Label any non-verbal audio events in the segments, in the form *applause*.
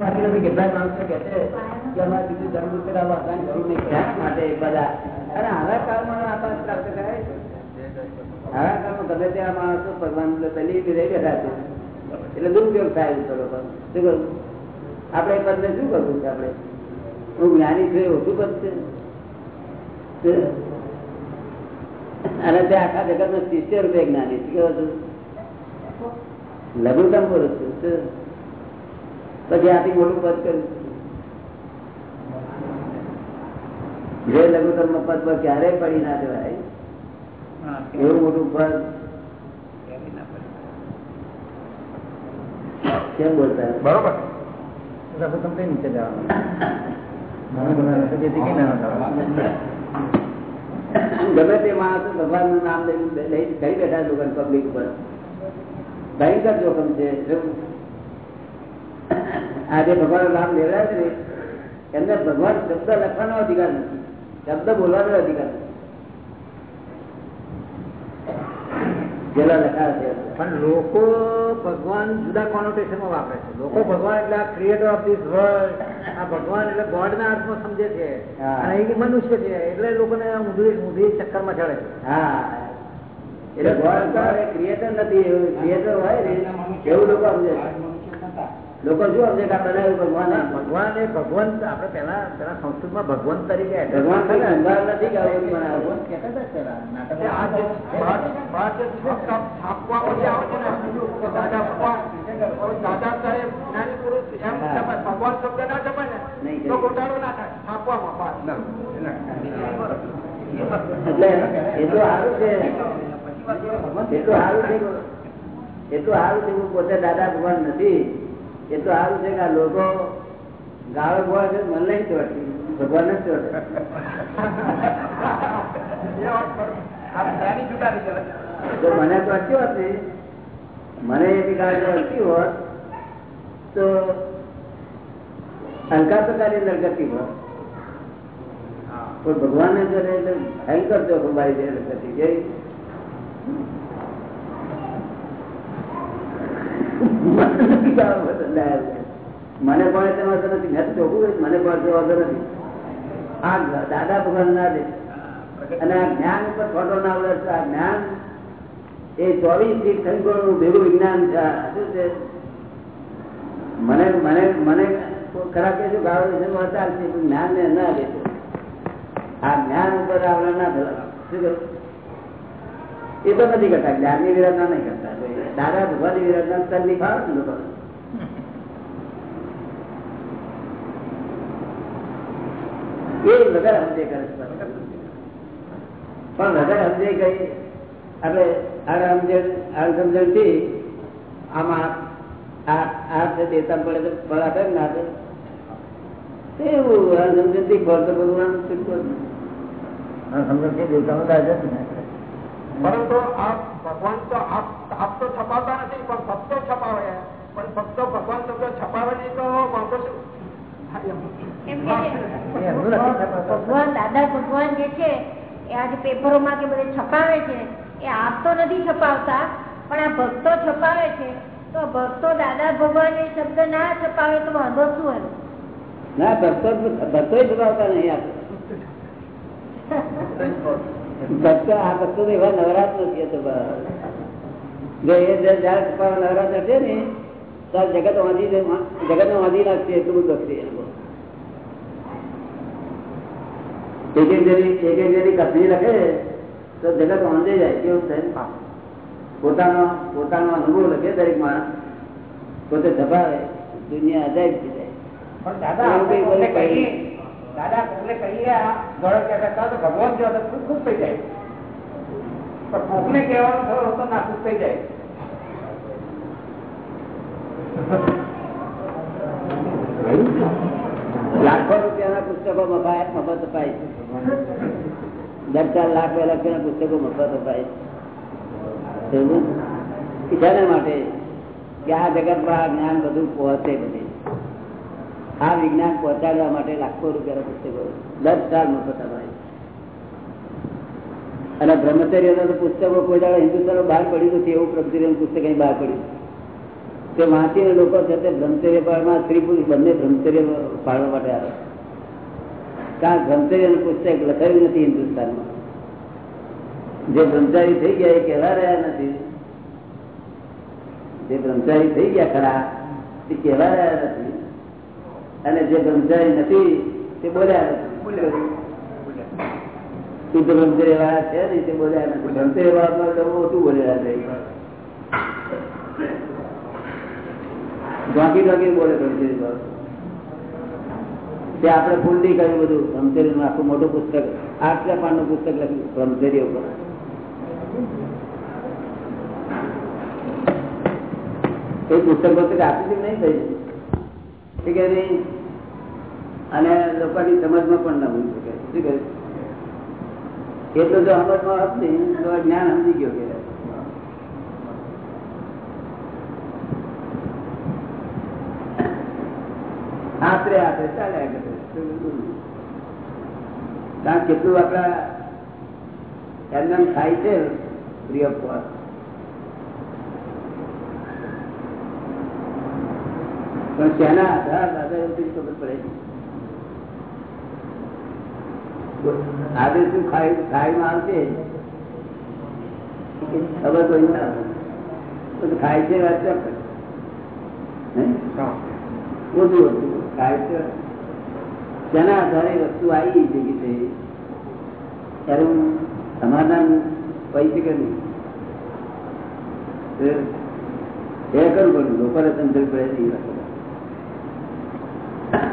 એટલે દુરુપયોગ થાય કરો? શું શું કરવું છે આપણે? હું જ્ઞાની છું એ ઓછું પદ છે. અને તે આખા જગત નો સિત્તેર રૂપિયા જ્ઞાની છે. કેવો લઘુત્તમ પુરુષ છું. પછી આથી મોટું પદ કર્યું જે લઘુત્તમ પદ પર ક્યારેય પડી ના દેવાય એવું મોટું પદ કેમ બોલતા બરોબર લઘુત્તમ કઈ નીચે જવાનું ગમે તે માણસ ભગવાનનું નામ લઈ લઈ કરી બેઠા લોકો પબ્લિક ઉપર ભયંકર જોખમ છે આજે ભગવાન નામ લેવાય છે એમને ભગવાન શબ્દ લખવાનો અધિકાર નથી. શબ્દ બોલવાનો અધિકાર નથી. છે. પણ લોકો ભગવાન જુદા કોનોટેશનમાં વાપરે છે. લોકો ભગવાન એટલે ક્રિએટર ઓફ ધીસ વર્લ્ડ આ ભગવાન એટલે ગોડ ના અર્થમાં સમજે છે. અને એ મનુષ્ય છે એટલે લોકોને ઊંધી ઊંધી ચક્કરમાં ચડે છે. હા. એટલે ગોડ ક્રિએટર નથી ક્રિએટર હોય ને એવું લોકો સમજે લોકો શું સમજે કે બનાવ્યું ભગવાન ભગવાન એ ભગવાન આપડે પેલા પેલા સંસ્કૃતમાં ભગવાન તરીકે ભગવાન નથી કે આવું બનાવ્યું નહીં. એટલે એટલું સારું છે. એટલું સારું છે એટલું સારું છે પોતે દાદા ભગવાન નથી. એટલું સારું છે કે લોકો ગાળો ગોળા છે, મને નહીં ચોટતી ભગવાન જ ચોટે. તો મને ચોટતી હોત મને એની ગાળો ચોટતી હોત, તો શંકા તો કાર્ય અંદર હોત. ભગવાન ને જોડે એટલે ભયંકર ચોખ્ખું મારી જે નથી જઈ મને પણ તેનો વાંધો નથી. મેં ચોખ્ખું મને પણ વાંધો નથી. આ દાદા ભગવાન ના દે અને આ જ્ઞાન ઉપર ફોટો ના આવડે આ જ્ઞાન એ ચોવીસ તીર્થંકરોનું ભેગું વિજ્ઞાન છે. શું છે? મને મને મને ખરાબ કે ગાળો વિશે વાર્તા છે જ્ઞાન ને ના દેતો આ જ્ઞાન ઉપર આવરણ ના શું? એ તો નથી કરતા. જ્ઞાનની વિરાધના નહીં કરતા. દાદા ભગવાન વિરાજના સ્તરની ફાવે છે લોકો? એ વગર સમજે કરે પણ વગર સમજે ગઈ આપણે આ સમજણ આ સમજણથી આમાં આ દેતા પડે તો ને આપે? એવું આ સમજણથી ફળ તો ભગવાન છૂટકો જ નહીં. પરંતુ આપ ભગવાન તો આપ આપ તો છપાવતા નથી પણ ભક્તો છપાવે. પણ ભક્તો ભગવાન શબ્દ છપાવે નહીં તો વાંધો શું? ભગવાન દાદા ભગવાન જે છે એ આજે પેપરોમાં કે બધે છપાવે છે એ આપ તો નથી છપાવતા પણ આ ભક્તો છપાવે છે. તો ભક્તો દાદા ભગવાન એ શબ્દ ના છપાવે તો વાંધો શું હોય ના ભક્તો ભક્તો છપાવતા નહીં આપણે *laughs* ભક્તો આ ભક્તો તો એવા નવરાત નથી તો જો એ જયારે છુપાવા નવરાત્ર છે ને ત્યારે જગત વાંધી જગત ને વાંધી નાખશે એટલું બધું ભક્તિ એ લોકો એક એક જરી એક એક જરી કથની લખે તો જગત વાંધે જાય કેવું પોતાનો પોતાનો અનુભવ લખે દરેક માણસ. પોતે દબાવે દુનિયા અજાય થઈ જાય. પણ દાદા દાદા, કોકને કહી આ જોડે કહેતા તો ભગવાન જો ખુશ ખુશ થઈ જાય. પણ કોકને કહેવાનું થયો તો ના ખુશ થઈ જાય. લાખો રૂપિયાના પુસ્તકો મફાય મફત અપાય દર ચાર લાખ બે લાખ પુસ્તકો મફત અપાય છે સમજ્યું? માટે? કે આ જ્ઞાન બધું પહોંચે બધે. આ વિજ્ઞાન પહોંચાડવા માટે લાખો રૂપિયાના પુસ્તકો દસ સાલ મફત અને બ્રહ્મચર્ય પુસ્તકો કોઈ હિન્દુસ્તાન બહાર પડ્યું નથી, એવું બ્રહ્મચર્ય પુસ્તક અહીં બહાર પડ્યું. તે વાંચીને લોકો છે તે બ્રહ્મચર્ય પાળમાં સ્ત્રી પુરુષ બંને બ્રહ્મચર્ય પાળવા માટે આવે. કારણ બ્રહ્મચર્ય પુસ્તક લખાયું નથી હિન્દુસ્તાનમાં. જે બ્રહ્મચારી થઈ ગયા એ કહેવા રહ્યા નથી. જે બ્રહ્મચારી થઈ ગયા ખરા તે કહેવા રહ્યા નથી. અને જે બ્રહ્મચારી નથી, તે બોલ્યા શુદ્ધ બ્રહ્મચર્ય વાળા છે ને, તે બોલ્યા નથી. બ્રહ્મચર્ય વાળા ઓછું બોલ્યા છે? ઢોકી ઢોકી બોલે બ્રહ્મચર્ય વાળા તે આપણે કુંડી કર્યું બધું. બ્રહ્મચર્યનું આખું મોટું પુસ્તક, આટલા પાનનું પુસ્તક લખ્યું બ્રહ્મચર્ય ઉપર. એ પુસ્તક પુસ્તક આપી નહીં થઈ કે નહીં અને લોકોની સમજમાં પણ ના ભૂલી શકે. શું કહે? એટલું જો સમજમાં હોત નહીં તો જ્ઞાન સમજી ગયો કે. આશરે આશરે ચાલ્યા કરે કારણ કેટલું આપડા એમને થાય છે ફ્રી ઓફ પણ તેના આધાર એવું ખબર પડે આજે શું ખાઈ ખાઈમાં આવશે ખબર કોઈ ના આવે ખાય છે બધું હતું. ખાય છે. તેના આધારે વસ્તુ આવી જગી છે? ત્યારે હું સમાધાન કહી શકે નહીં. એ કરવું પડ્યું લોકોને સમજણ પડે નહીં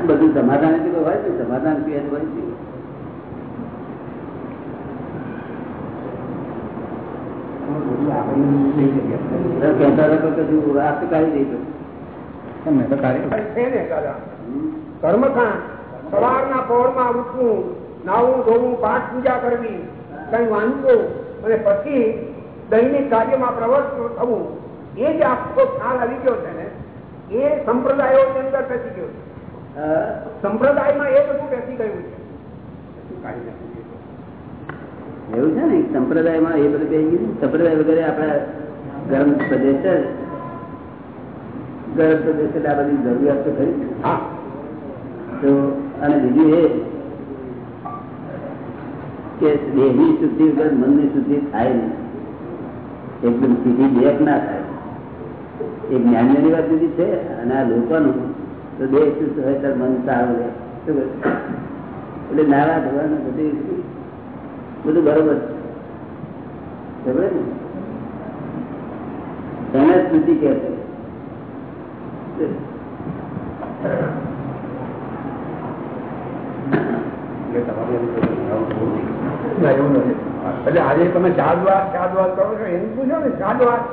બધું સમાધાન હોય છે. સમાધાન પીએ હોય છે. કર્મકાંડ કરવી કઈ વાંચવું અને પછી દૈનિક કાર્યમાં પ્રવર્ત થવું એ જે આખો ખ્યાલ આવી ગયો છે ને. એ સંપ્રદાયો ની અંદર બેસી ગયો છે. સંપ્રદાયમાં એ બધું બેસી ગયું છે. એવું છે ને સંપ્રદાયમાં એ બધું ગયું. સંપ્રદાય વગેરે આપણા ગરમ પ્રદેશ ગરમ પ્રદેશ એટલે આ બધી જરૂરિયાત તો ખરી. તો અને બીજું એ કે દેહની શુદ્ધિ વગર મનની શુદ્ધિ થાય નહીં. એકદમ સીધી દેહ ના થાય. એ જ્ઞાનની વાત સુધી છે અને આ લોકોનું તો દેહ શુદ્ધ હોય ત્યારે મન સારું રહે. શું એટલે નારા ધોવાનું બધું બધું બરોબર છે. બરોબર ને? ના, એવું એટલે આજે તમે શાદવાદ શાદવાદ કરો છો એમ પૂછો ને શાદવાદ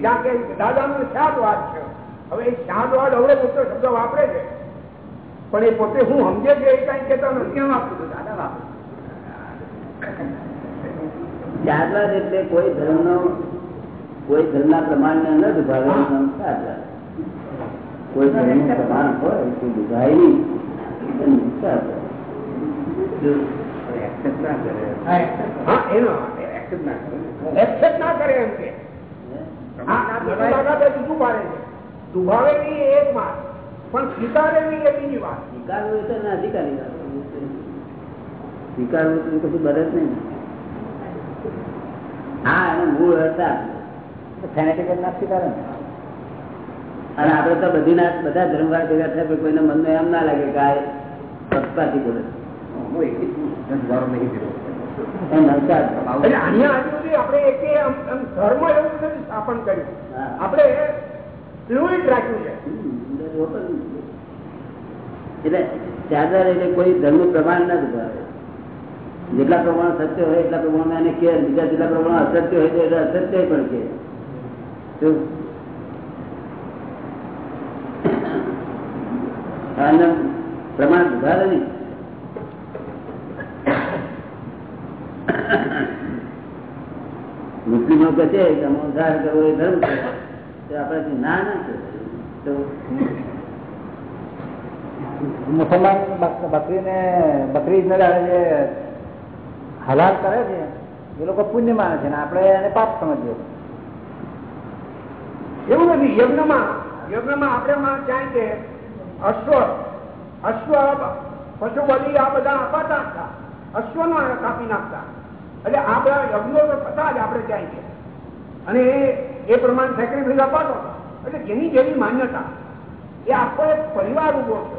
ત્યાં કે દાદાનો શાદવાદ છે. હવે એ શાદવાદ હવે મોટો શબ્દ વાપરે છે. પણ એ પોતે હું સમજે છે એ કઈ કેતો નથી. દાદા વાપરે ત્યારબાદ એટલે કોઈ ધર્મ નો કોઈ ધર્મ ના પ્રમાણ ને ન દુભાવે એનું કોઈ ધર્મનું પ્રમાણ હોય તો દુભાય નહીં પણ સ્વીકારે નહીં એ બીજી વાત. સ્વીકારવું એટલે અધિકારી વાત. સ્વીકારવું તો કશું બને જ નહીં. હા એનો મૂળ હતા. ફેનેટિક ના સ્વીકારે? અને આપડે તો બધી ના બધા ધર્મવાળા ભેગા થાય પણ કોઈને મનમાં એમ ના લાગે કે આ પક્ષપાતી બોલે. એટલે અહીંયા આપણે એક આમ આમ ધર્મ એવું નથી સ્થાપન કર્યું. હા. આપણે ફ્લુઇડ રાખ્યું છે. હમ, એટલે open. એટલે ચાદર એટલે કોઈ ધર્મ પ્રમાણ ના દુભાવે જેટલા પ્રમાણ સત્ય હોય, એટલા પ્રમાણ એને કે, બીજા જેટલા પ્રમાણ અસત્ય હોય, તો એટલે અસત્ય પણ કે. પ્રમાણ સુધારે નહીં મુસ્લિમો કહે છે કે ઉધાર કરવો એ ધર્મ છે. તો આપણે ના ના છે. તો મુસલમાન બકરીને, બકરી ને આવે જે હલાલ કરે છે. એ લોકો પુણ્ય માને છે ને આપણે એને પાપ સમજીએ. એવું નથી, યજ્ઞમાં યજ્ઞમાં આપણે ક્યાંય કે અશ્વ અશ્વ પશુ બલી આ બધા અપાતા હતા. અશ્વનો કાપી નાખતા. એટલે આ બધા યજ્ઞો તો થતા જ આપણે ક્યાંય છે. અને એ પ્રમાણે સેક્રિફાઈસ અપાતો. એટલે જેની જેની માન્યતા. એ આખો એક પરિવાર ઊભો છે.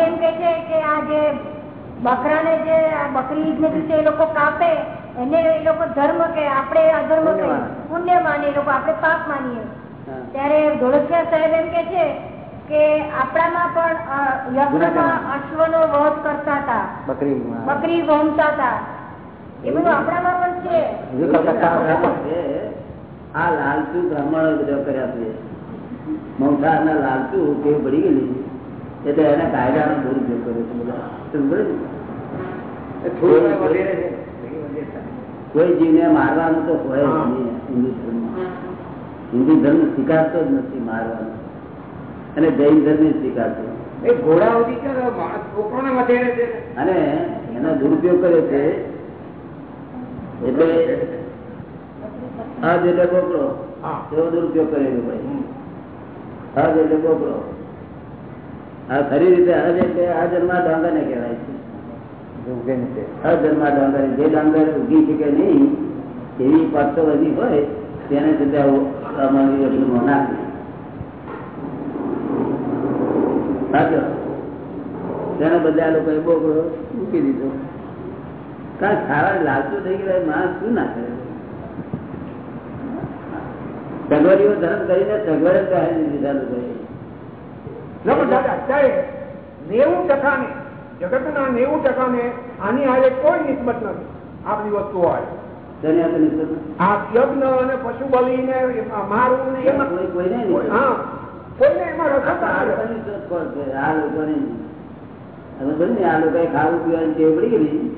એમ કે છે કે આ જે બકરાને જે બકરી ને દિવસે એ લોકો કાપે એને એ લોકો ધર્મ કે આપણે અધર્મ કહીએ પુણ્ય માને. એ લોકો આપણે પાપ માનીએ. ત્યારે ધોળકિયા સાહેબ એમ કે છે કે આપણામાં પણ અ, યજ્ઞમાં અશ્વ અશ્વનો વધ કરતા હતા. બકરી બકરી વમતા હતા. એ બધું આપણામાં પણ છે, આ લાલચુ બ્રાહ્મણો બધા કર્યા છે. મંસાર ના લાલચુ ટેવ પડી ગયેલી એટલે એના કાયદાનો દુરુપયોગ કર્યો છે કોઈ જીવને મારવાનું તો હોય હિન્દુ ધર્મમાં. હિન્દુ ધર્મ સ્વીકારતો જ નથી મારવાનું. અને જૈન ધર્મ સ્વીકારતો. અને એનો દુરુપયોગ કર્યો છે. એટલે હજ એટલે કોપરો એવો દુરુપયોગ કરેલો ભાઈ. હજ એટલે કોપરો આ ખરી રીતે હજ એટલે આ જન્મા ડાંગર ને કહેવાય છે. હર જન્મા ડાંગર. જે ડાંગર ઉગી શકે નહીં એવી પાછો બધી હોય તેને જગ્યા અમારી એટલું સાચો? તેને બધા લોકોએ બોકડો મૂકી દીધો. કારણ સારા લાગતું થઈ ગયેલા માણસ શું ના કરે? સગવડીઓ ધર્મ કરીને સગવડ જ પહેરી દીધા લોકોએ ન પણ દાદા અત્યારે નેવું ટકા ને જગતના નેવું ટકા ને આની હારે કોઈ નિસ્બત નથી. આપણી વસ્તુ આ યજ્ઞ અને પશુ બલી ને મારું ને એમાં કોઈ કોઈને હા કોઈને એમાં જ આ ના. લોકોની. આ ને, લોકોએ ખાવું પીવાની ટેવ પડી ગયેલી.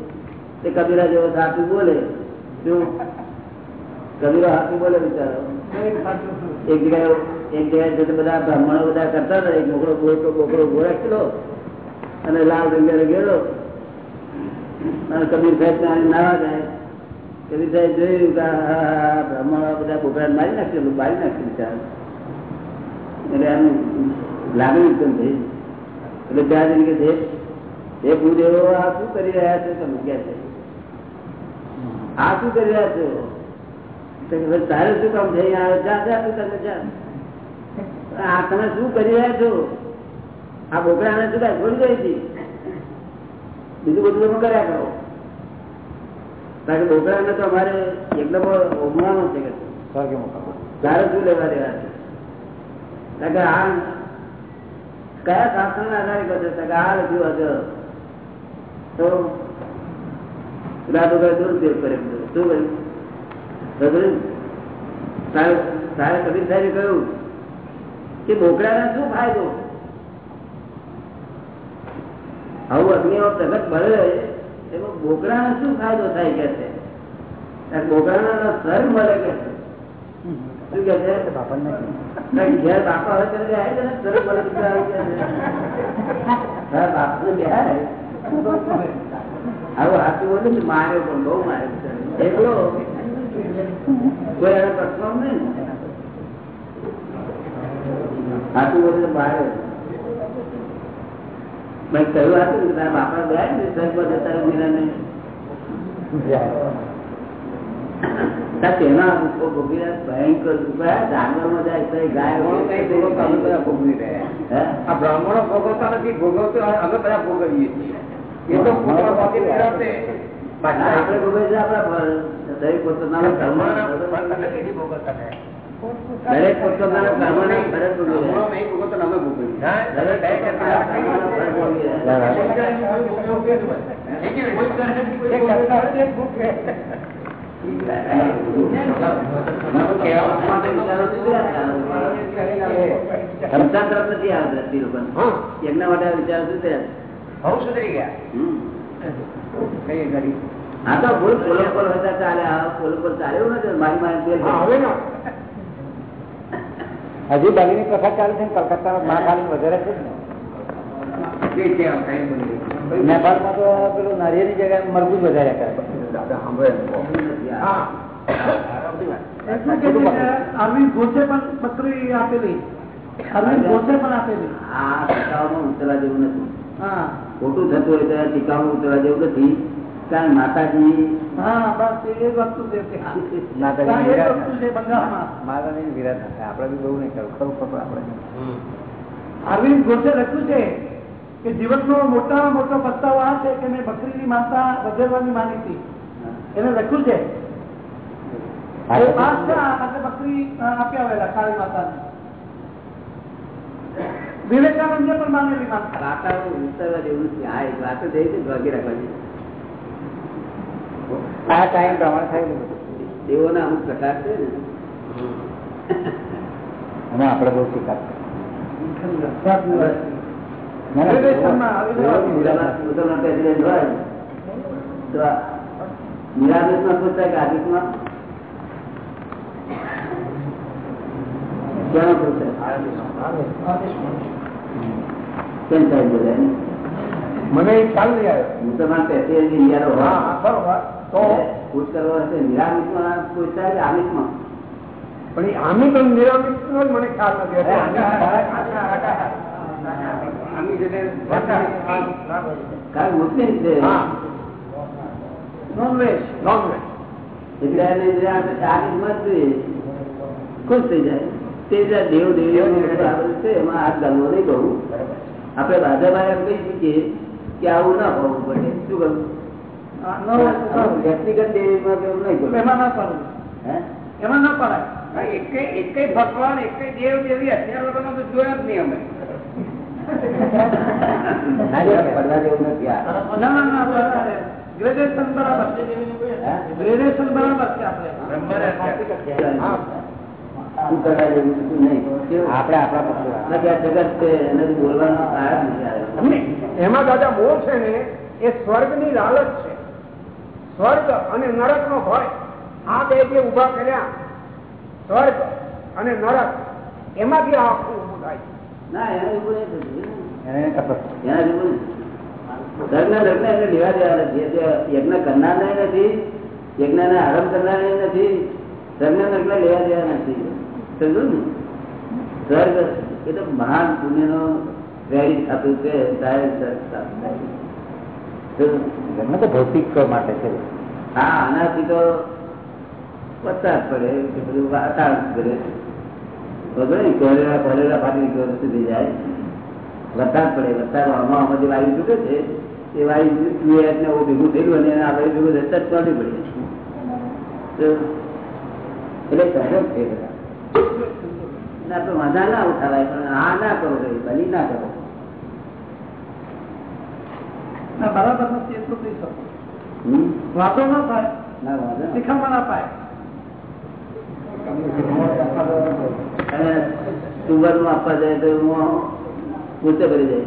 તે કબીરા જેવો સાચું બોલે. શું? કબીરો સાચું બોલે બિચારો. એક જગ્યાએ એક જગ્યાએ બધા બ્રાહ્મણો બધા કરતા હતા. બોકડો બોકડો ઊભો રાખેલો અને લાલ રંગે ગયેલો. અને કબીર સાહેબ નાવા જાય. કબીર સાહેબ જોયું કે બ્રાહ્મણો બધા બોકડા મારી નાખેલું મારી નાખશે ચાલ એટલે એમ લાગણી ઉત્પન્ન થઈ એટલે ત્યાં જઈને કે એ ભૂદેવો આ શું કરી રહ્યા છો? તમે કે છે? આ શું કરી રહ્યા છો? તારે શું કામ થઈ આ તમે શું કરી રહ્યા છો? આ બોકડાને શું કાંઈ છોડી ગઈ હતી બીજું બધું તમે કર્યા કરો. કારણ કે બોકડાને તો અમારે એકદમ ઓગણવાનું છે કે તારે શું લેવા દેવા છે? કારણ કે આ કયા શાસન ના આધારે કહો છો? તો કે આ લખ્યું હશે તો પેલા તો દુરુપયોગ કરે. શું કર્યું કબીર કહ્યું કે બોકડાને શું ફાયદો આવું અગ્નિઓ પ્રગટ બળે એમાં બોકડાને શું ફાયદો થાય કે છે બોકડાના સર મળે કે છે બાપા હોય ત્યારે ને, મળે આવી જાય છે. હા, બાપને બેહાય. આવું હાથું બોલે ને, માર્યો પણ બહુ માર્યો. એકલો કોઈ એને પ્રશ્ન નહીં ને. હાથું બોલે તો માર્યો મેં કહ્યું હતું કે તારા બાપા બેહાય ને સર બોલે તારા મીરાને તેના દુઃખો ભોગવી ભયંકર દુઃખ જાનવરમાં જાય તો એ ગાય બ્રાહ્મણો કઈ ભોગવતો અમે બધા ભોગવી રહ્યા હે? આ બ્રાહ્મણો ભોગવતા નથી ભોગવતો અમે બધા ભોગવીએ છીએ એ તો પોતાના પોતે પીડાશે. ના, આપણે ભોગવીએ છીએ આપણા ફળ. દરેક પોતપોતાના ને. દરેક પોતપોતાના ભોગવતા ને ભોગવી તરફ નથી આ દ્રષ્ટિ લોકોને. એમના માટે વિચાર છે. બહુ સુધરી ગયા કઈ ઘડી આ તો ભૂલ પોલો પર હતા ચાલે આ પોલો પર ચાલે એવું નથી મારી મારી તેલ હા હવે ના. હજી પ્રથા ચાલે છે ને કલકત્તામાં મહાકાલી વધારે છે નેપાળમાં તો પેલું નારિયેળની જગ્યાએ મરઘું વધારે કરે. હા. અરવિંદ ઘોષે પણ બકરી આપેલી. અરવિંદ ઘોષે પણ આપેલી. આ ટીકાઓમાં ઉતરવા જેવું નથી. હા. ખોટું થતું હોય તો ટીકાઓમાં ઉતરવા જેવું નથી. કારણ માતાજી. વિરાટ બી બહુ નહીં ખરું અરવિંદ ઘોષે લખ્યું છે કે જીવનનો મોટામાં મોટો પસ્તાવો આ છે કે મેં બકરીની માતા વધેરવાની માની હતી. એને લખ્યું છે? બકરી અ, આપી આવેલા કાળી માતાને? વિવેકાનંદે પણ માનેલી માતા. વાતાઓ ઉતરવા જેવું નથી. આ એક વાત જ વગેરે આ ટાઈમ પ્રમાણે થયેલું દેવોના અમુક પ્રકાર છે ને. એમાં આપણે બહુ શીખાત નિરાદેશ નિરાદેશમાં પૂછતા કે આદેશમાં ક્યાં પૂછે? કેમ સાહેબ બોલ્યા મને ખ્યાલ નહીં આવ્યો. મુસલમાન પ્રેસિડેન્ટ ઇન્ડિયાનો હા બરોબર. તો? પૂછ કરવો હશે નિરામિષમાં પૂછતા કે આમિષમાં. પણ એ આમી તો નિરામિત નો મને ખ્યાલ નથી કારણ મુસ્લિમ છે. નોનવેજ નોનવેજ એટલે એને જે જ જોઈએ. ખુશ થઈ જાય. તે દેવ આ બધું છે એમાં હાથ ગામો નહીં કહું આપણે રાધાભાઈ એમ કહી શકીએ કે આવું ના હોવું પડે. શું સારું. વ્યક્તિગત દેવીમાં કે નહીં કહું એમાં ના પડવું હે? એમાં ના પડાય. એકે એકે ભગવાન એક દેવ દેવી અત્યાર વગરનો તો જોયા જ નહીં અમે. પડવા જેવું નથી આ. ના ના ના બરાબર. છે? બરાબર છે આપણે. નહીં. આપણે આપણા પક્ષી બાકી છે એનાથી બોલવાનું નથી આવે એમાં દાદા મોહ છે ને એ સ્વર્ગની લાલચ છે. સ્વર્ગ અને નરક નો ભય. આ બે જે ઊભા કર્યા સ્વર્ગ અને નરક એમાંથી આ આખું ઉભું થાય ના એના નહીં એને એના નહીં. ધર્મ લગ્ન એટલે લેવા દેવાના. નથી જે યજ્ઞ કરનાર નથી યજ્ઞ ને આરંભ કરનાર નથી ધર્મ લગ્ન લેવા દેવા નથી. સ્વર્ગ એ તો મહાન પુણ્ય નો વેરી થતું છે. તો ભૌતિક માટે છે. હા આનાથી તો પચાસ પડે કે બધું વાતાવરણ કરે. બરોબર ને કોલેરા કોલેરા ફાટી ગયો સુધી જાય. વરસાદ પડે વરસાદ જે વાયુ છૂટે છે. એ વાયુ ને એવું ભેગું થયેલું અને એના આપણે ભેગું થતા જ ચોટી પડી તો એટલે સહજ છે બધા. ના તો વાંધા ના ઉઠાવાય પણ આ ના કરો ભાઈ બલી ના કરો. બરાબર નથી એટલું કહી શકો. હમ? વાંધો થાય. ના વાંધો નહીં. ના પાય સુગરનું આપવા જાય તો હું પૂછે કરી જાય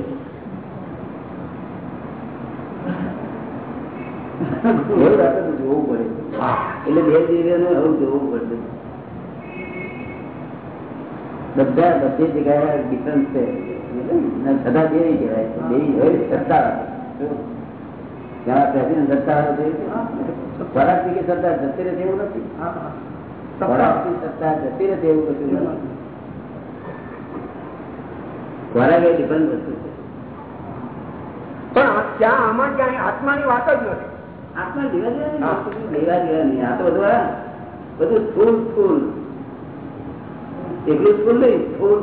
તો જોવું પડે. એટલે બે દિવસ જોવું પડશે. બધા બધી જગ્યાએ ડિફરન્સ છે. સદા કેવી કહેવાય. દેવી હોય સત્તા? ત્યાં પ્રેસિડેન્ટ સત્તા છે ખોરાકથી કે સત્તા જતી રહે એવું નથી. હા હા સત્તા જતી રહે એવું કશું નથી. ખોરાક એ ડિફરન્ટ વસ્તુ છે. પણ ત્યાં આમાં ક્યાંય આત્માની વાત જ નથી. આત્મા દેવા લેવા દેવા નહીં આ તો બધું બધું સ્થૂલ સ્થૂલ એકલું સ્થૂલ નહીં ફૂલ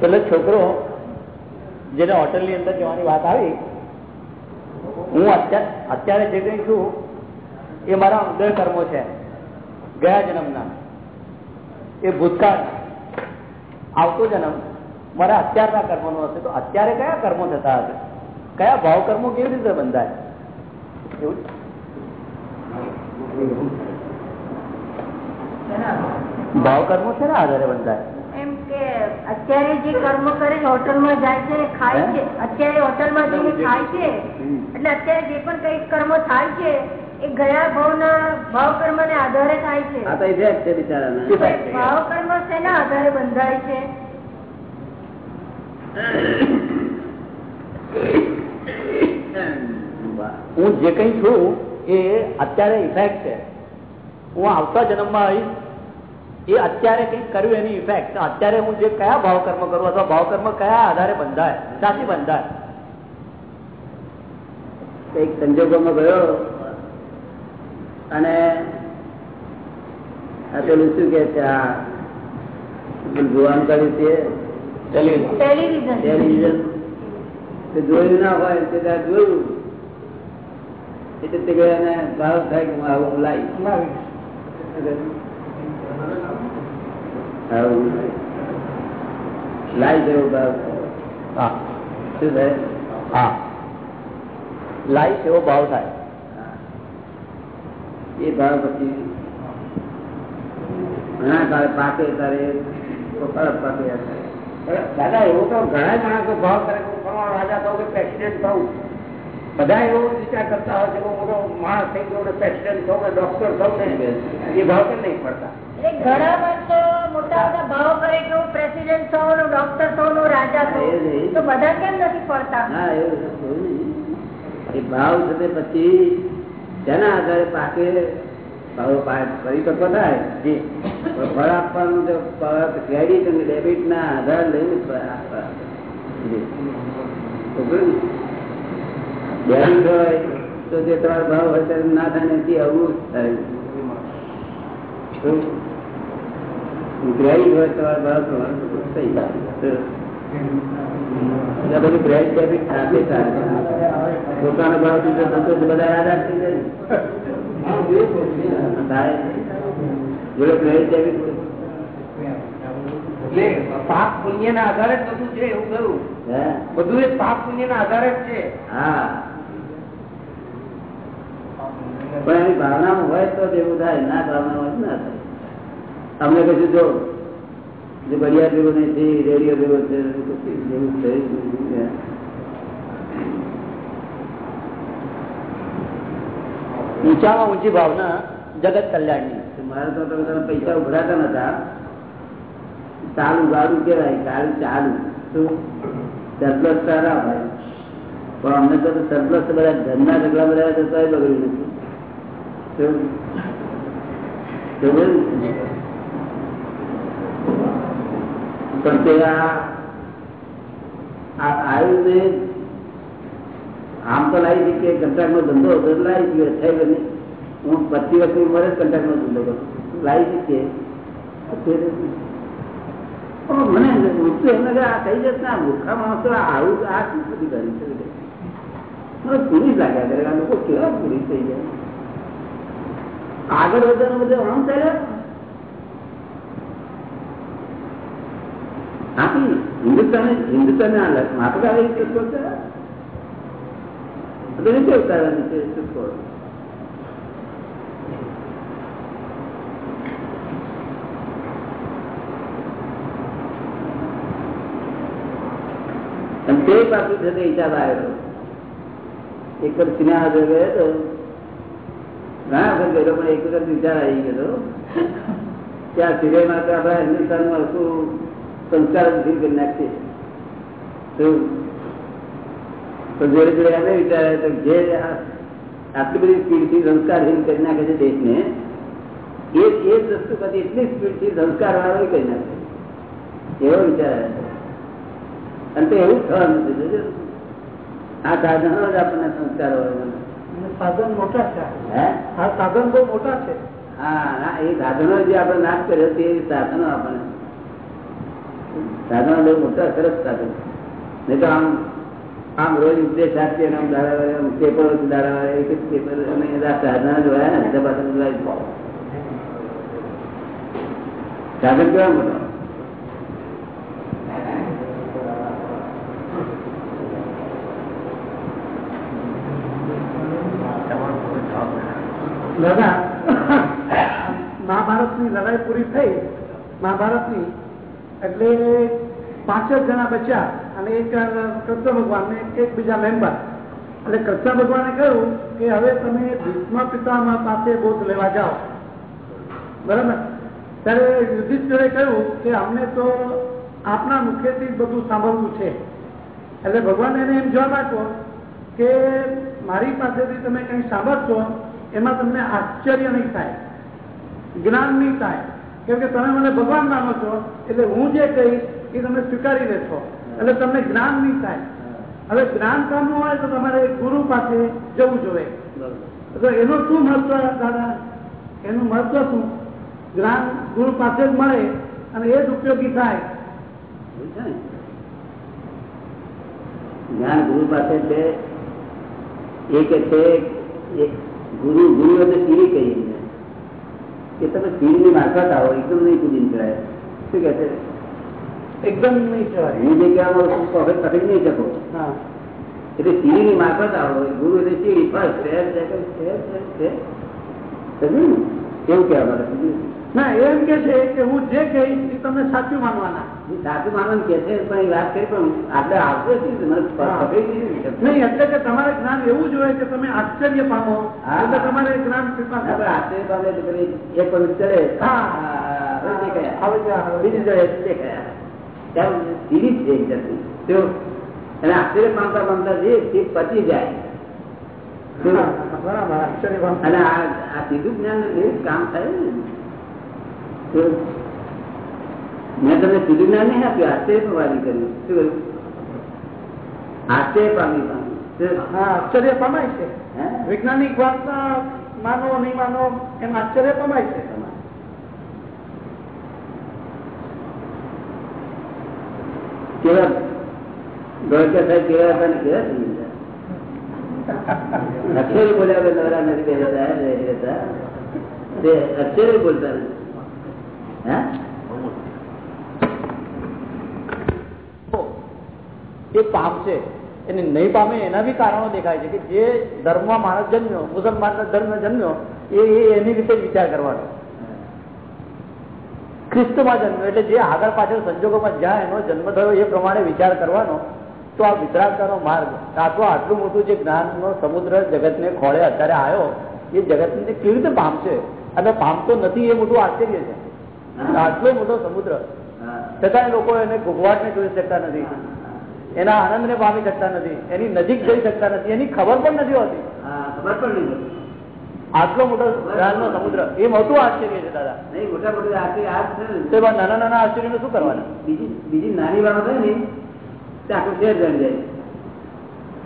પેલો છોકરો જેને હોટલની અંદર જવાની વાત આવી, હું અત્યારે અત્યારે જે કઈ છું, એ મારા ઉદય કર્મો છે. ગયા જન્મના. એ ભૂતકાળ આવતો જન્મ મારા અત્યારના કર્મોનો હશે તો અત્યારે કયા કર્મો થતા હશે? કયા ભાવ કર્મો કેવી રીતે બંધાય? એવું? ભાવ કર્મો છે ને આધારે બંધાય? એમ કે અત્યારે જે કર્મ કરે છે હોટલમાં જાય છે ખાય છે અત્યારે હોટલમાં જઈને ખાય છે એટલે અત્યારે જે પણ કઈ કર્મ થાય છે એ ગયા ભાવના ભાવ કર્મ ને આધારે થાય છે. ભાવ કર્મ શેના આધારે બંધાય છે હું જે કઈ છું એ અત્યારે ઇફેક્ટ છે. હું આવતા જન્મમાં આવીશ એ અત્યારે કંઈક કર્યું એની ઇફેક્ટ અત્યારે હું જે કયા ભાવ કર્મ કરું અથવા ભાવ કર્મ કયા આધારે બંધાય? સાચી બંધાય? એક સંજોગોમાં ગયો અને પેલું શું કે છે આ જોવાનું કર્યું છે? ટેલિવિઝન ટેલિવિઝન ટેલિવિઝન જોયું ના હોય તે ત્યાં જોયું. એટલે તે ગયા ભાવ થાય કે આવું હું લાવીશ. જેવો ભાવ શું થાય? હા. લાઈફ એવો ભાવ થાય. એ ભાવ પછી ઘણા કાળે પાકે તારે પરત પાકે દાદા એવું તો ઘણા માણસો ભાવ કરે હું રાજા થઉં કે પ્રેસિડેન્ટ થઉં. બધા એવો વિચાર કરતા હોય છે બહુ મોટો માણસ થઈ ગયો પ્રેસિડેન્ટ થઉં ડોક્ટર થયો ને એ ભાવ કેમ નહીં પડતા? ઘણા માણસો મોટા મોટા ભાવ કરે કે હું પ્રેસિડેન્ટ ડોક્ટર રાજા તો બધા કેમ નથી પડતા? હા એવું તો થયું ને. એ ભાવ છે પછી તેના આધારે પાકે ભાવ પા- પરિપક્વ થાય જી પણ ફળ આપવાનું જો ક્રેડિટ અને ડેબિટ ના આધાર લઈને આપવા. જી. તો કહ્યું ને? ડેબિટ હોય તો જે તમારો ભાવ હોય ત્યારે ના થાય તે આવું થાય. ક્રેડિટ હોય તમારો ભાવ તમારો થઈ જાય. બધું ક્રેડિટ ડેબિટ સાથે થાય પોતાનો ભાવ દીધો તો તો બધા આધાર થઈ જાય જોડે ક્રેડિટ ડેબિટ એટલે પાપ પુણ્ય ના આધારે બધું છે એવું કહ્યું હે? બધું એ પાપ પુણ્ય ના આધારે જ છે. હા. પણ એની ભાવનામાં હોય તો જ એવું થાય ના ભાવના હોય તો ના થાય અમને કશું જો જે બળિયા ભેગો નથી રેડિયો ભેગો છે જેવું થયું નથી. ઊંચામાં ઊંચી ભાવના જગત કલ્યાણની તો મારે તો તમે તમે પૈસા ઉભરાતા નતા ચાલુ ગાડું કેવાય ગાડું ચાલુ શું સરપ્લસ સારા હોય પણ અમને તો સરપ્લસ બધા ધનના ઢગલા બધા તો તોય બગડ્યું નથી શું? શું? પણ તે આ આ આવ્યું ને આમ તો લાવી શકીએ કંટાક નો ધંધો લાવી શકીએ થઈ ગયો હું હું પચીસ વર્ષની ઉંમરે કંટ્રાક્ટ નો ધંધો કરું લાવી પણ મને ઊંચું એમને આ થઈ જશે આ મૂર્ખા માણસો આવું આ શું બધી કરી શકે મને પુરુષ લાગ્યા કરે આ લોકો કેવા પુરુષ થઈ ગયા આગળ વધવાનું બધું આમ ચાલે? આથી હિન્દુસ્તાન હિન્દુસ્તાન માતા આવી તત્વો છે? તો રીતે ઉતારવાની છે અને તે પાછું છે તે હિસાબ આવ્યો એક વખત સિનેમા ગયો ઘણા વખત ગયેલો, પણ એક વિચાર આવી ગયો ત્યાં સિનેમા તો આપણા હિન્દુસ્તાનમાં શું સંસ્કાર જ કરી નાખીએ. આટલી બધી સ્પીડથી સંસ્કારહીન કરી નાખે છે દેશને, એ એ વસ્તુ પછી એટલી સ્પીડથી સંસ્કાર વાળો કરી નાખે. એવો વિચાર અને તો એવું થવાનું છે આ સાધનો જ આપણને સંસ્કાર હોય સાધન મોટા છે. હે? સાધન બહુ મોટા છે. હા એ સાધનો જે આપણે નાશ કર્યો તે સાધનો આપણને સાધનો બહુ મોટા સરસ સાધન નહીં તો આમ આમ રોજ ઉપદેશ આપીએ આમ દાડા પેપર દાડા એક જ પેપર અને સાધના જોયા ને બધા પાછળ સાધન કેવા મોટા? દાદા મહાભારતની લડાઈ પૂરી થઈ. મહાભારતની. એટલે પાંચ જ જણા બચ્યા અને એક કૃષ્ણ ભગવાન ને એક બીજા મેમ્બર. એટલે કૃષ્ણ ભગવાને કહ્યું કે હવે તમે ભીષ્મ પિતામાં પાસે બોધ લેવા જાઓ. બરાબર? ત્યારે યુધિષ્ઠિરે કહ્યું કે અમને તો આપના મુખેથી બધું સાંભળવું છે. એટલે ભગવાન એને એમ જવાબ આપ્યો કે મારી પાસેથી તમે કંઈ સાંભળશો? એમાં તમને આશ્ચર્ય નહીં થાય, જ્ઞાન નહીં થાય. કેમ કે તમે મને ભગવાન માનો છો, એટલે હું જે કહીશ એ તમે સ્વીકારી લેશો એટલે તમને જ્ઞાન નહીં થાય. હવે જ્ઞાન પામવું હોય તો તમારે ગુરુ પાસે જવું જોઈએ. તો એનું શું મહત્વ દાદા? એનું મહત્વ શું? જ્ઞાન ગુરુ પાસે જ મળે અને એ જ ઉપયોગી થાય? જ્ઞાન ગુરુ પાસે છે, એ કે છે ગુરુ ગુરુ એટલે સીડી કહીએ. કે તમે સીડીની મારફત આવો એકદમ નહીં કૂદીને ચડાય. શું કે છે? એકદમ નહીં કહેવાય હું જે કહેવા હવે પકડી નહીં શકો. એટલે સીડીની મારફત આવો ગુરુ એટલે સીડી ફર્સ્ટ ને? એવું કહેવા માટે. ના એમ કે છે કે હું જે કહીશ એ તમે સાચું માનવાના. સાચું માનવાનું કે છે પણ એ વાત કરી પણ આપણે આવશે નહીં એટલે કે તમારે જ્ઞાન એવું જોઈએ કે તમે આશ્ચર્ય પામો એટલે તમારે જ્ઞાન કૃપા આશ્ચર્ય પામે તો પેલી એક પગલું ચડે. બીજી ચડે ત્યાં સીધી જ એક અને આશ્ચર્ય પામતા પામતા જે પતી જાય. જો, બરાબર આશ્ચર્ય અને આ સીધું જ્ઞાન કામ થાય ને. મેં તમને સીધું જ્ઞાન નહીં આપ્યું આશ્ચર્ય પામવાની કર્યું. શું આશ્ચર્ય પામી આશ્ચર્ય પમાય છે. વૈજ્ઞાનિક વાત માનો નહીં માનો એમ આશ્ચર્ય પમાય છે. કેવા? ગોળકે સાહેબ કેવા હતા ને કેવા થઈ અક્ષરે બોલ્યા નવરા નથી બેસતા રહી રહેતા તે અક્ષરે બોલતા નથી. એ પામશે એને નહીં પામે એના બી કારણો દેખાય છે કે જે ધર્મમાં માણસ જન્મ્યો, મુસલમાનનો ધર્મ જન્મ્યો, એ એની રીતે વિચાર કરવાનો. ખ્રિસ્તમાં જન્મ્યો એટલે જે આગળ પાછળ સંજોગોમાં જ્યાં એનો જન્મ થયો એ પ્રમાણે વિચાર કરવાનો, તો આ વિતરાગતાનો માર્ગ, આ આટલું મોટું જે જ્ઞાનનો સમુદ્ર જગતને ખોળે અત્યારે આવ્યો એ જગતને કેવી રીતે પામશે? અને પામતો નથી એ મોટું આશ્ચર્ય છે. આટલો મોટો સમુદ્ર છતાં લોકો એને ઘૂઘવાટને જોઈ શકતા નથી. એના આનંદને પામી શકતા નથી. એની નજીક જઈ શકતા નથી. એની ખબર પણ નથી હોતી. ખબર પણ નહીં આટલો મોટો જ્ઞાનનો સમુદ્ર. એ મોટું આશ્ચર્ય છે દાદા. નહીં મોટા મોટું આશ્ચર્ય નાના નાના આશ્ચર્ય શું કરવાના? બીજી બીજી નાની બાબત હોય ને તે આખું શેર જાણી જાય.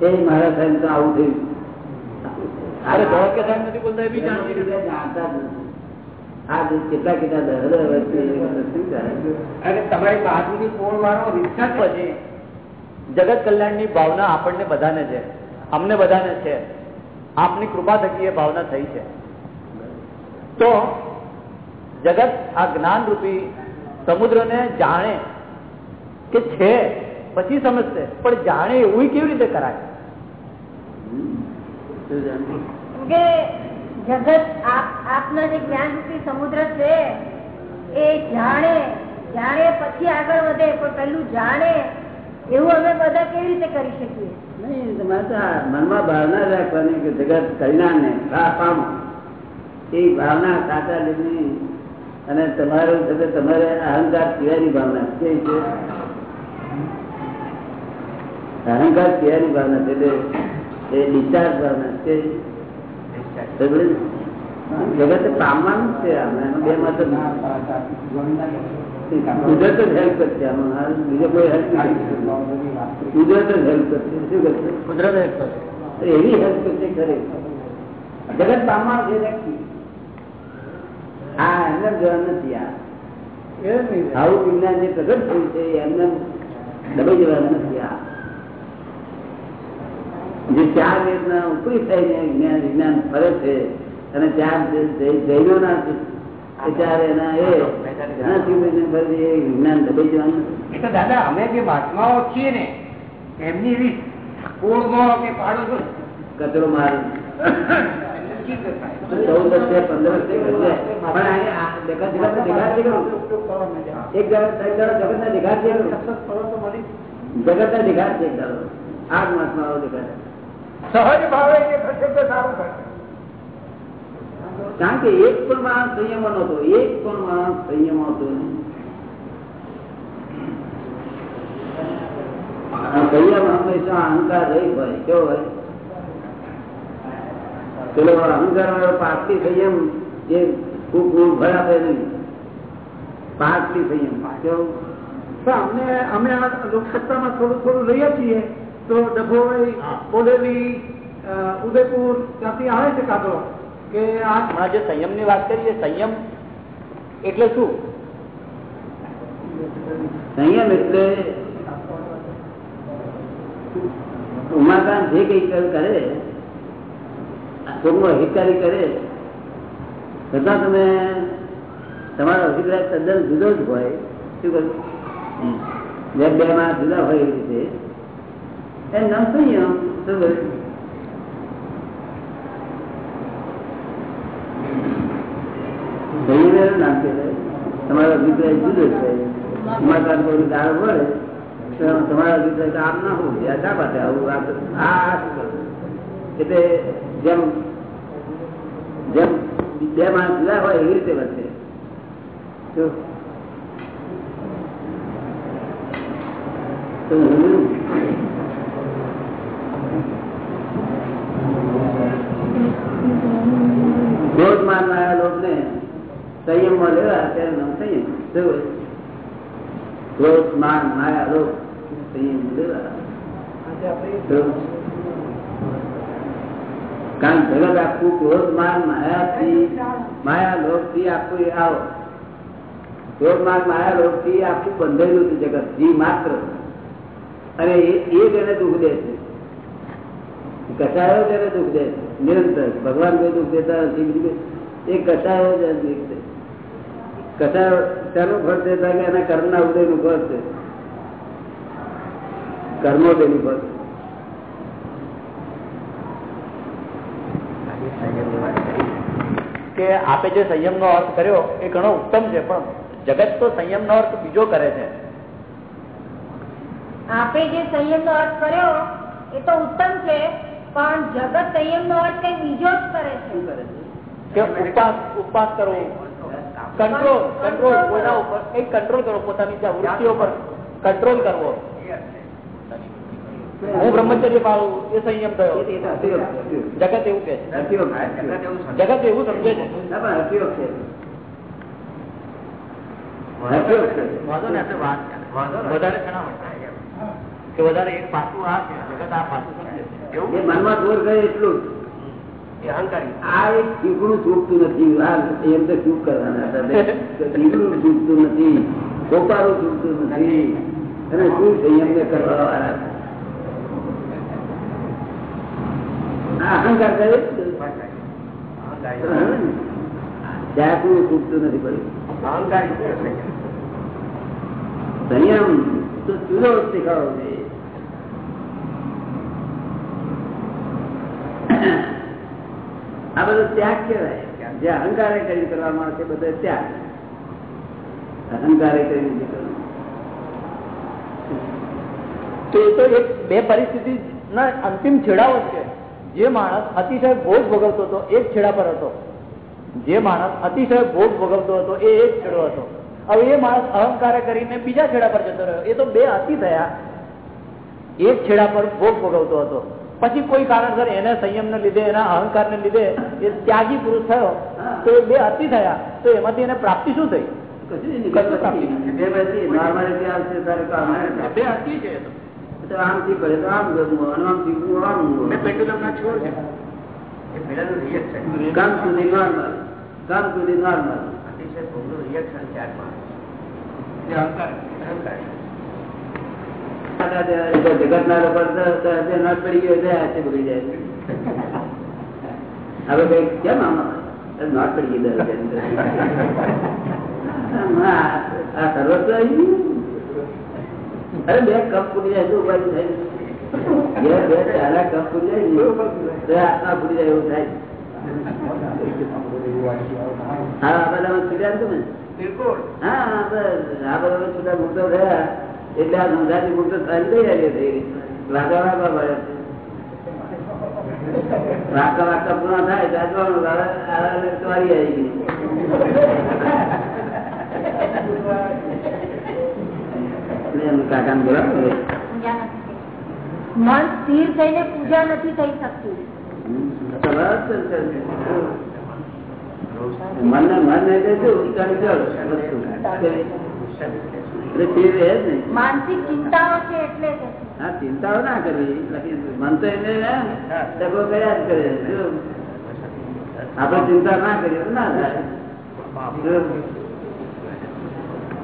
એ મારા સાહેબ તો આવું થયું. અરે ધોળકે સાહેબ નથી બોલતા એ બી જાણતી કેટલા કેટલા? અને તમારી રિક્ષા છે જગત કલ્યાણની ભાવના આપણને બધાને છે. અમને બધાને છે. આપની કૃપા થકી એ ભાવના થઈ છે. તો જગત આ જ્ઞાન રૂપી સમુદ્રને જાણે કે છે પછી સમજશે પણ જાણે એવું કેવી રીતે કરાય? જગત આપના જે જ્ઞાન રૂપી સમુદ્ર છે, એ જાણે જાણે પછી આગળ વધે, પણ પેલું જાણે, એવું અમે બધા કેવી રીતે કરી શકીએ? અને તમારું તે તમારે અહંકાર સિવાયની ભાવના છે. અહંકાર ભાવના એ ભાવના છે? જગત પામવાનું છે બે મત જ કુદરત જ હેલ્પ કરશે આમાં. બીજો કોઈ હેલ્પ નથી. કુદરત જ હેલ્પ કરશે. શું કરશે? કુદરત હેલ્પ કરશે. એવી હેલ્પ કરશે ખરી. જગત પામવાનું છે આ એમને જવા નથી આ. આવું વિજ્ઞાન જે પ્રગટ થયું છે એમને દબાઈ જવાનું નથી આ. જે ચાર વેદના ઉપરી થઈને જ્ઞાન વિજ્ઞાન ફરે છે અને ચાર જૈનો ના છે દાદા અમે જે મહાત્માઓ છીએ ને એમની રીત પોળમાં કે પાડો કચરો મારે ચૌદ વર્ષે પંદર વર્ષે. પણ? એક દાડો જગતના દેખાડ છે ખરું? જગતના દેખાડ છે એક દાડો. આ જ મહાત્માઓ દેખાડ છે. સહજ ભાવે જે થશે તો સારું થશે કારણ કે એક પણ માણસ સંયમ નતો એક પણ માણસ સંયમ હતો સંયમ હંમેશા અહંકાર રહી હોય કેવો હોય. પેલો અહંકાર વાળો પાકથી સંયમ એ ખૂબ ખૂબ ભર આપે નહીં. પાકથી સંયમ. કેવું અમને, અમે આ લોકસત્તામાં થોડું થોડું લઈએ છીએ. તો ડભોઈ બોડેલી ઉદયપુર ત્યાંથી આવે છે કાગળો કે આ જે સંયમની વાત કરીએ સંયમ એટલે શું? સંયમ એટલે ઉમાકાંત જે કઈ કરે છોકરો હિતકારી કરે છતાં તમે તમારો અભિપ્રાય તદ્દન જુદો જ હોય. શું કહ્યું? બે માં જુદા હોય એવી રીતે. એ નામ સંયમ શું કહ્યું? એનું અભિપ્રાય જુદો છે તમારો માટે આવું આ? એટલે જેમ જેમ બે માણસ જુદા હોય એવી રીતે તો હું ક્રોધ મારનારા લોકોને સંયમમાં લેવા ત્યારે નામ સંયમ. શું ક્રોધ માન માયા લોક સંયમ લેવા. કારણ જગત આખું ક્રોધ માન માયાથી, માયા લોકથી આખું આવો. ક્રોધ માન માયા લોકથી આખું બંધાયેલું છે જગત જી માત્ર. અને એ એ તેને દુઃખ દે છે. કસાયો તેને દુઃખ દે છે. નિરંતર. ભગવાન કોઈ દુઃખ દેતા નથી બીજું એ કસાયો જ દે કસાયો ફળ દેતા કે એના કર્મના ઉદયનું ફળ છે. કર્મોદયનું ફળ કે આપે જે સંયમ નો અર્થ કર્યો એ ઘણો ઉત્તમ છે પણ જગત તો સંયમ નો અર્થ બીજો કરે છે. આપે જે સંયમ નો અર્થ કર્યો એ તો ઉત્તમ છે પણ જગત સંયમ નો અર્થ કઈ બીજો જ કરે છે. શું કરે છે? કે ઉપવાસ ઉપવાસ કરવો કંટ્રોલ કંટ્રોલ કોઈના ઉપર એક કંટ્રોલ કરવો પોતાની જે વૃત્તિઓ પર. કંટ્રોલ કરવો. હું બ્રહ્મચર્ય પાળું એ સંયમ થયો. એ તો અતિયોગ છે, અતિયોગ. જગત એવું કે છે. અતિયોગ. જગત એવું સમજે છે. ના, પણ અતિયોગ છે. અતિયોગ છે. વધારે ઘણા હોય. કે વધારે એક પાસું આ છે જગત આ પાસું સમજે છે. એ મનમાં દૂર કરે એટલું જ. આ એક ચીકણું ચૂકતું નથી. આ એમ તો ચૂક કરવાના? ચીકણું ચૂકતું નથી. કોપારું ચૂકતું નથી. અને શું સંયમ કરવા વાળા આ અહંકાર કરે છે. ત્યાગનું ચૂકતું નથી પડ્યું. સંયમ તો ચૂલો જ શીખવાડવો જોઈએ આ બધો ત્યાગ કહેવાય. જે અહંકારે કરીને કરવામાં આવે છે બધો ત્યાગ. અહંકારે કરીને તો એ તો એક બે પરિસ્થિતિ ના અંતિમ છેડાઓ છે. જે માણસ અતિશય ભોગ ભોગવતો હતો એક છેડા પર હતો. જે માણસ અતિશય ભોગ ભોગવતો હતો, એ એક છેડો હતો. હવે એ માણસ અહંકારે કરીને બીજા છેડા પર જતો રહ્યો. એ તો બે અતિ થયા. એક છેડા પર ભોગ ભોગવતો હતો. પછી કોઈ કારણસર એને સંયમને લીધે એના અહંકારને લીધે એ ત્યાગી પુરુષ થયો તો એ બે અતિ થયા. તો એમાંથી એને પ્રાપ્તિ શું થઈ? કશું જગત ના લોકો નોટ પડી ગયો એટલે હાથે જાય. હવે કઈ કેમ આમાં? નોટ પડી ગઈ આ સર્વસ્વ અરે બે કપ ફૂટી જાય શું ઉપાધિ થાય? બે બે ચારા કપ ફૂટી જાય ને આત્મા ફૂટી જાય એવું થાય. હા આ બધા છૂટ્યા ને તમે? હા હા, બસ આ બધા છૂટા મુદ્દો થયા. એટલે આ સંસારથી મુક્ત થવાની તૈયારી થઈ ગઈ લાગવા પડે રાખતા રાખતા પૂરા થાય તમારી આવી ગઈ કાકાને બોલાવો પૂજા નથી થઈ. મન સ્થિર થઈને પૂજા નથી થઈ શકતી. મન મન શું? માનસિક ચિંતાઓ છે એટલે હા ચિંતાઓ ના કરવી. મન તો એને ડગો કર્યા જ કરે. આપડે ચિંતા ના કરીએ તો ના થાય.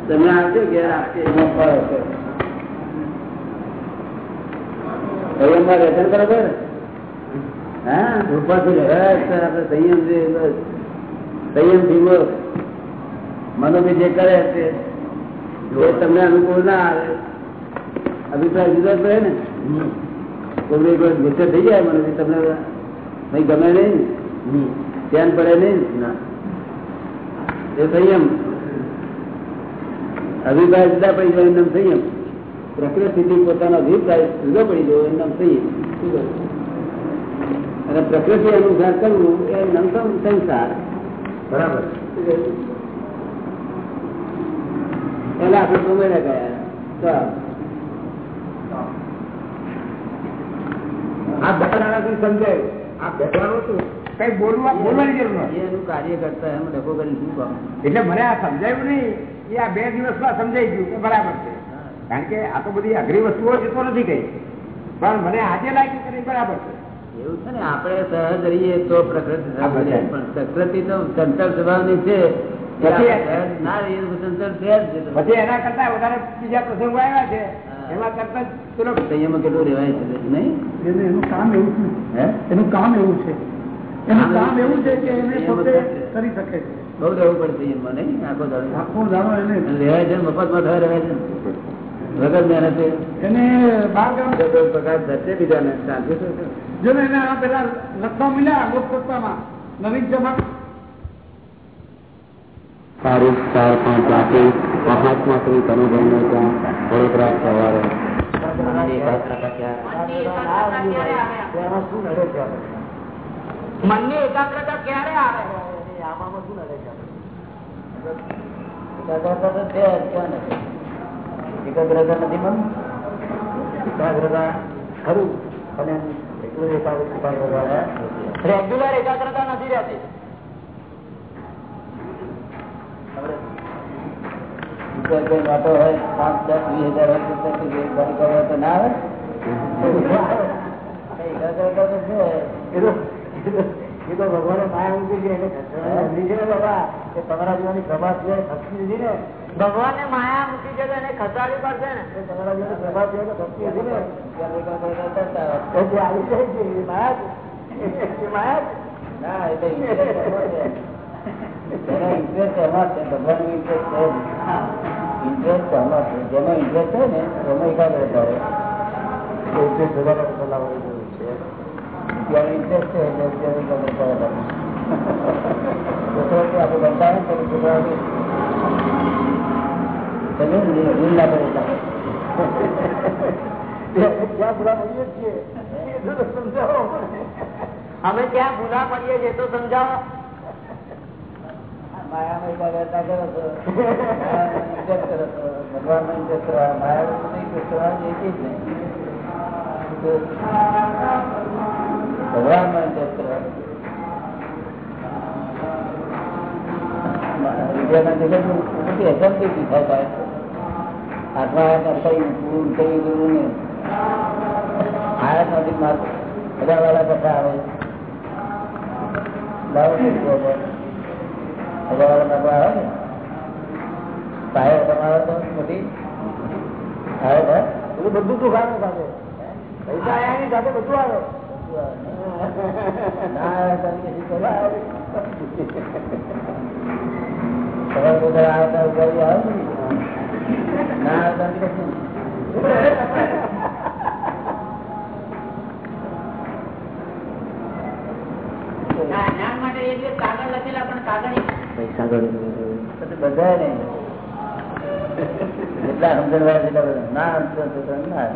તમે આવજો ઘેર આપશે રહેશે બરાબર? હા. સંયમ સંયમથી મનોબી જે કરે તે એ તમને અનુકૂળ ના આવે. અભિપ્રાય જુદા જ ને. કોઈ કોઈ ગુસ્સે થઈ જાય મને તમને નહીં ગમે નહીં ધ્યાન પડે નહીં? એ સંયમ. અભિપ્રાય જુદા પડી જાય એમ સંયમ. પ્રકૃતિથી પોતાનો અભિપ્રાય જુદો પડી ગયો એમ સંયમ. અને પ્રકૃતિ અનુસાર કરવું એ નમતમ સંસાર. બરાબર. એના આપણે ગયા. આ બેઠાણાથી સમજાય આ બેઠવાનું શું કઈ બોલવા બોલવાની જરૂર નથી એનું કાર્ય કરતા એમ ડખો કરી શું કામ? એટલે મને આ સમજાયું નહીં. એ આ બે દિવસમાં સમજાઈ ગયું કે બરાબર છે. કારણ કે આ તો બધી અઘરી વસ્તુઓ છે તો નથી કઈ. પણ મને આજે લાગ્યું કે બરાબર છે. એવું છે ને આપણે સહજ રહીએ તો પ્રકૃતિ. પણ પ્રકૃતિ તો ચંચળ સ્વભાવની છે. પછી- એના કરતા વધારે બીજા પ્રસંગો આવ્યા છે. એમાં પેલો કેટલું રેવાય છે નહીં? એને કામ એવું છે. એનું કામ એવું છે. એનું કામ કામ એવું છે કે એને પોતે. કરી શકે છે. બહુ રહેવું પડે સંયમમાં નહીં? આખો દાડો. આખો દાડો એને રહેવાય છે ને મફતમાં થવા રહેવાય છે. વગર મહેનતે. એને બાર ગામ તો ધરશે બીજાને શાંતિ જો ને એને આ પેલા લખવા મળ્યા લોકસત્તામાં નવીન જમા તારીખ ચાર પાંચ આથી મહાત્મા શ્રી કનુભાઈને ત્યાં વડોદરા સવારે. મનની એકાગ્રતા ક્યારે આવે? એકાગ્રતા તો છે ક્યાં નથી? એકાગ્રતા નથી મન એકાગ્રતા ખરું અને રેગ્યુલર એકાગ્રતા નથી રહેતી આપણે કોઈ મોટો હોય પાંચ દસ વીસ હજાર હોય તો પછી એક કરો તો ના આવે એ તો ભગવાને માયા મૂકી છે એને સમજી ને બાબા કે તમારા જેવાની પ્રભાત છે શક્તિ હતી ને? ભગવાન ને માયા મૂકી છે તો એને ખસાડવી પડશે ને? એ તમારા જેવાની પ્રભાત છે ને? આવી છે માયા માયા ના એ તો interest એમાં છે. એનો interest એમાં છે. છે. છે ને એકાગ્રતા છે ત્યારે. છે. એટલે ત્યારે એકાગ્રતા વધારે. આપણે બનતા ને ભૂલ ના ક્યાં છીએ સમજાવો. અમે ત્યાં ભૂલા પડીએ છીએ તો સમજાવો. માયામાં એકાગ્રતા કરો છો. ઇન્ટરેસ્ટ કરો છો. ભગવાનમાં ઇન્ટરેસ્ટ કરવા માયામાં ઇન્ટરેસ્ટ કરવા એ ચીજ નહીં કરવા મોટી અસંતુષ્ટિ થાય થાય. હાથમાં કઈ પૂરું કઈ ગુરુ ને. આવે. વાળા બધા આવે ને? પાયો તમારો તો મોટી? આવે બધું તું સાથે પૈસા ની સાથે બધું આવે. ના આવે તો જ્ઞાન માટે કાગળ લખેલા પણ કાગળ પૈસા ગણું બધા નહીં જેટલા સમજણ જેટલા બધા ના સમજણ ના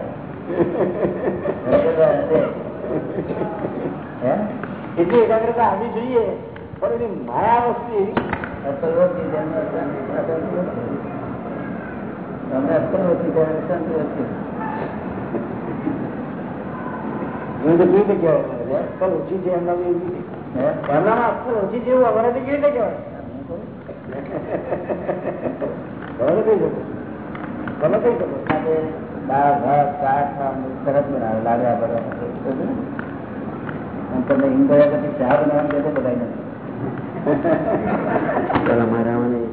એટલી એકાગ્રતા આવી જોઈએ પણ એની માયા વસ્તુ એવી. અસરવતી કેવી રીતે કહેવાય? ઓછી છે એમના એમનામાં ઓછી છે એવું અમારાથી કેવી રીતે કહેવાય? તમે કહી શકો તમે કહી શકો આજે દાળ ભાત શાક સરસ બનાવે લાડવા બધા તમને હિંગ પછી ચા બનાવવાનું કહેતો બધા નથી અમારા અમારા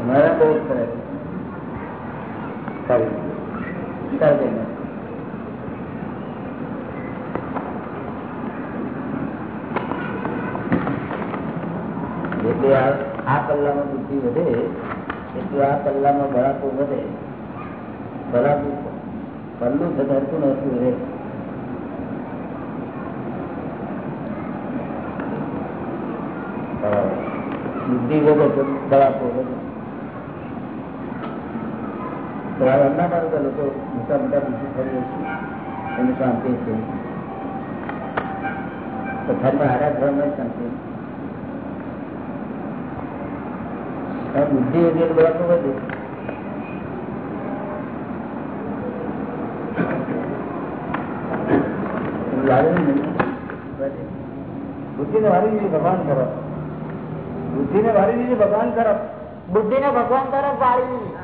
અમારા બહુ જ સરસ. સારી. ચાલ જઈને એટલે આ પલ્લામાં બુદ્ધિ વધે, એટલું આ પલ્લામાં બળાકો વધે. બળાપું પલ્લું ધરતું નતું રહે બુદ્ધિ વધે તો બળાકો વધે. તો આ એમના માટે તો લોકો મોટા મોટા બુદ્ધિ થઈ છીએ. એની શાંતિ છે. તો ઘરમાં હારા ઘરમાં શાંતિ આ બુદ્ધિ વગેરે બળાપો વધે એવું લાગે ને વધે. બુદ્ધિ ને વારી દીધી ભગવાન તરફ બુદ્ધિ ને વારી દીધી ભગવાન તરફ બુદ્ધિ ને ભગવાન તરફ વાળી દીધી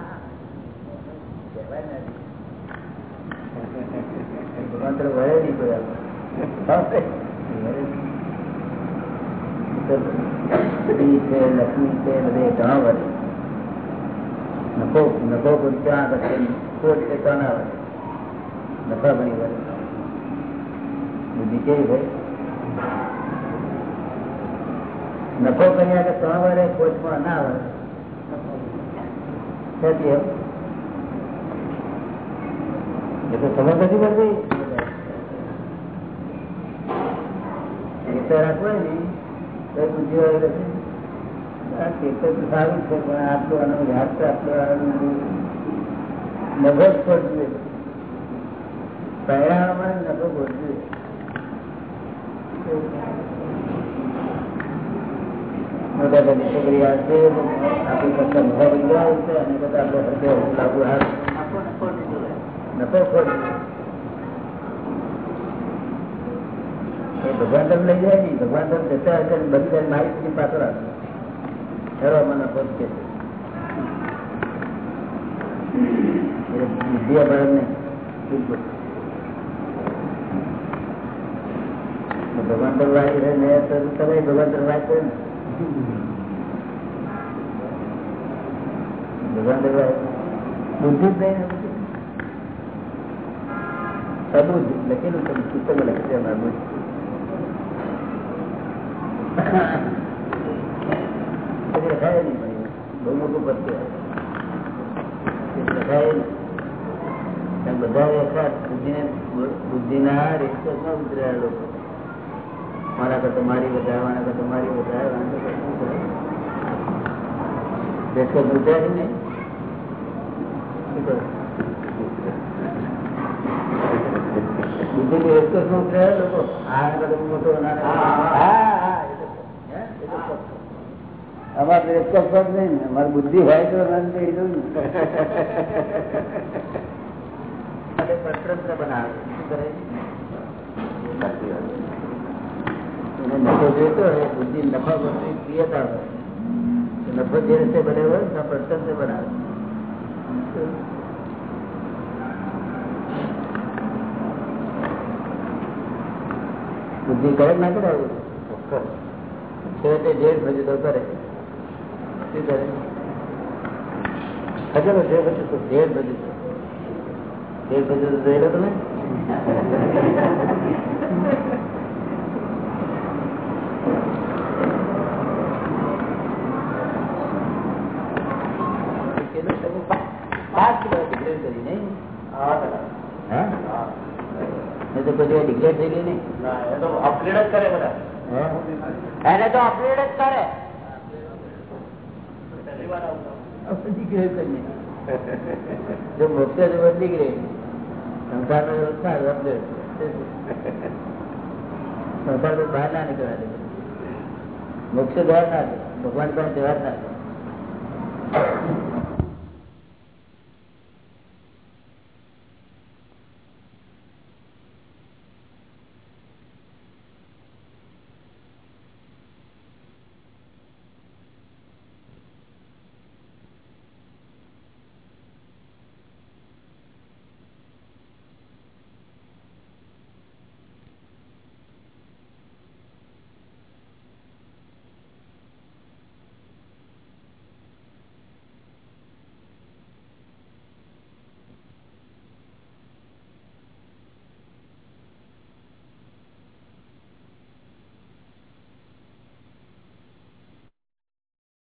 ભગવાન તરફ વળે નહીં કોઈ આમ. વળે નહીં. તો ઘણા વળે નફો નફો ક્યાં કરશે ખોટ છે ના વળે નફા બની ભાઈ. નફો કર્યા કે ત્રણ વડે ખોટમાં ના આવે એ તો સમજ નથી પડતી. ખેતર ને બુદ્ધિ વાળી છે પણ આટલું આનો યાદ તો આટલું આનું નફો જ ખોટવે પરિણામમાં નફો ખોટવે મોટા બધી છોકરી આવશે આપણી કરતા મોટા ગયા છે અને બધા આપણે લાગુ હાથ નફો ખોટવે ભગવાન તરફ લઈ જાય નહીં ભગવાન તરફ જતા હશે ને બધી તારી માહિતી પાછળ આપે ખરો પદ ભગવાન વાંચી છે ને તમે ભગવાન તરફ વાંચો ને. ભગવાન તરફ વાંચો. બુદ્ધિ જ નહીં ને સબુદ્ધ લખેલું પુસ્તકમાં લખે છે અમારા બુદ્ધિ પછી લખાય નહીં પણ બહુ મોટું પદ કહેવાય લખાય નહીં કારણ બધા વ્યવસાય બુદ્ધિને રેસ્ટમાં ઉતર્યા લોકો મારા કરતા મારી વધારે મારા કરતા મારી વધારે રેસ્ટ ઉતર્યા નહીં બુદ્ધિ ની રેસ્ટમાં ઉતર્યા લોકો આ મોટો હા હા એ તો અમારે રેસ્કો પદ નહીં ને અમારી બુદ્ધિ હોય તો રન થઈ જવું ને સ્વતંત્ર બનાવે શું કરે એને નફો જોઈતો હોય બુદ્ધિ નફા બનવી ક્રિયતા હોય તો નફો જે રીતે બને હોય તો સ્વતંત્ર બનાવે બુદ્ધિ કરે કે ના કરે આવું? છેવટે જેડ ભજતો કરે શું કરે ખબર છે પછી તો જેડ ભજતો જેડ ભજતો જોયેલો તમે કેટલું તમે પા- પાંચ કિલો ડિગ્રેડ કરી નહીં હા દાદા. હા નહીં તો કોઈ ડિગ્રેડ થઈ ગઈ નહીં ના, એ તો અપગ્રેડ જ કરે બધા હે એને તો અપગ્રેડ જ કરે દીકરે કરીને જો મોક્ષ જો દીકરે સંસાર નો બહાર ના નીકળવા દે. મોક્ષ બહાર ના ભગવાન પણ જવાબ ના